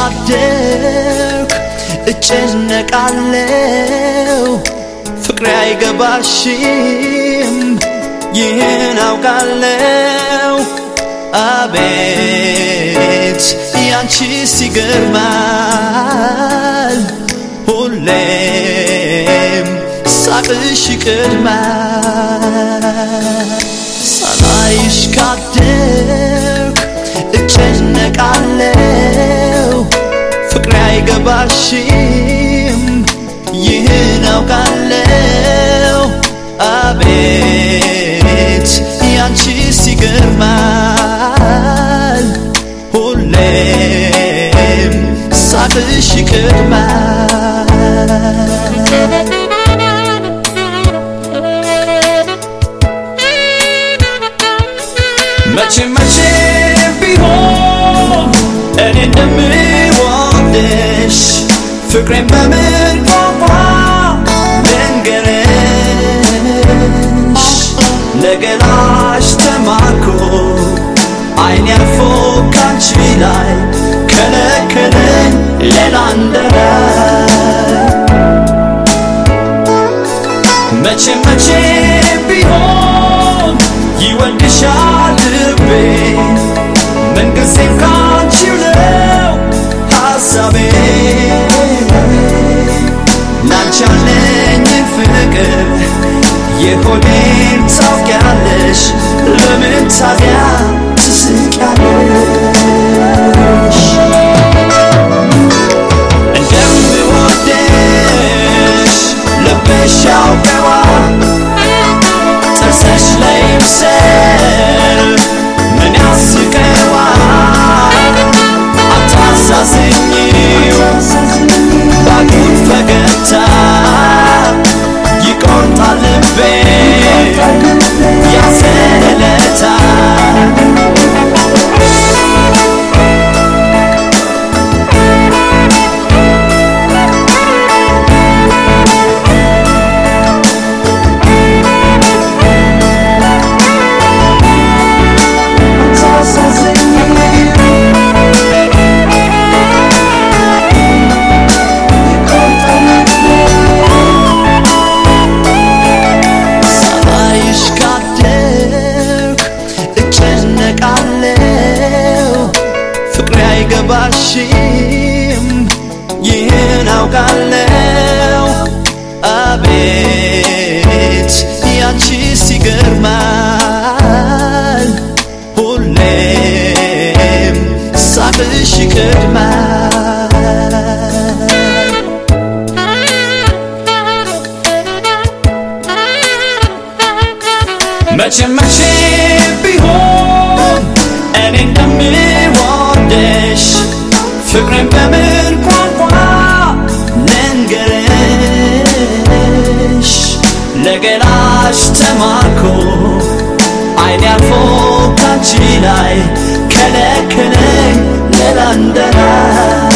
ሳደርግ እጨነቃለው ፍቅሬ አይገባሽም ይህን አውቃለው አቤት ያንቺ ሲገርማል ሁሌም ሳቅሽ ይቀድማል ሳላይሽ ካደርግ እጨነቃለው ፍቅሬ አይገባሽም። ይህን አውቃለው አቤት ፍቅሬን በምን ቋንቋ ልንገርሽ ለገላሽ ተማርኮ አይን ያርፎ ካንቺ ላይ ከለከለኝ ሌላ እንደላይ መቼ መቼ ቢሆን ይወድሻል Polin, całkiem nysz, lemy całkiem አይገባሽም። ይህን አውቃለው አቤት ያንቺስ ይገርማል ሁሌም ሳቅሽ ይቀድማል መቼ ፍቅሬን በምን ቋንቋ ልንገርሽ ለገላሽ ተማርኮ አይን ያርፎ ካንቺ ላይ ከለከለኝ ሌላ እንደላይ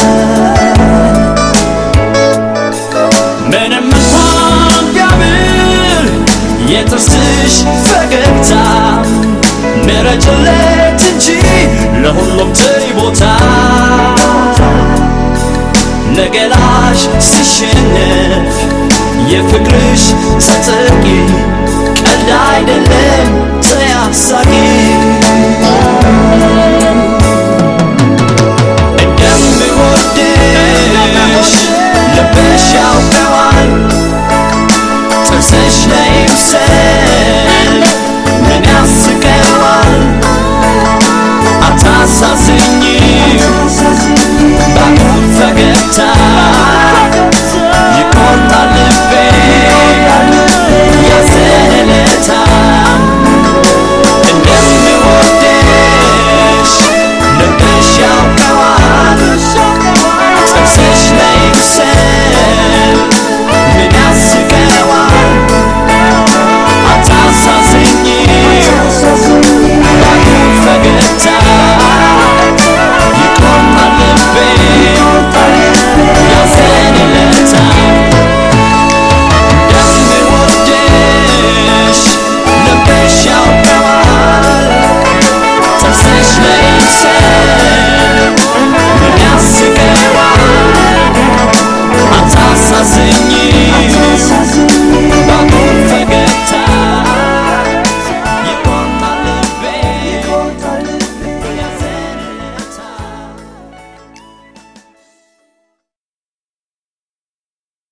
ምንም እንኳን ቢያምር የጥርስሽ ፈገግታ ምረጭለት እንጂ ለሁሉም ትሪ ቦታ zaś ciśnienie je wygryź za.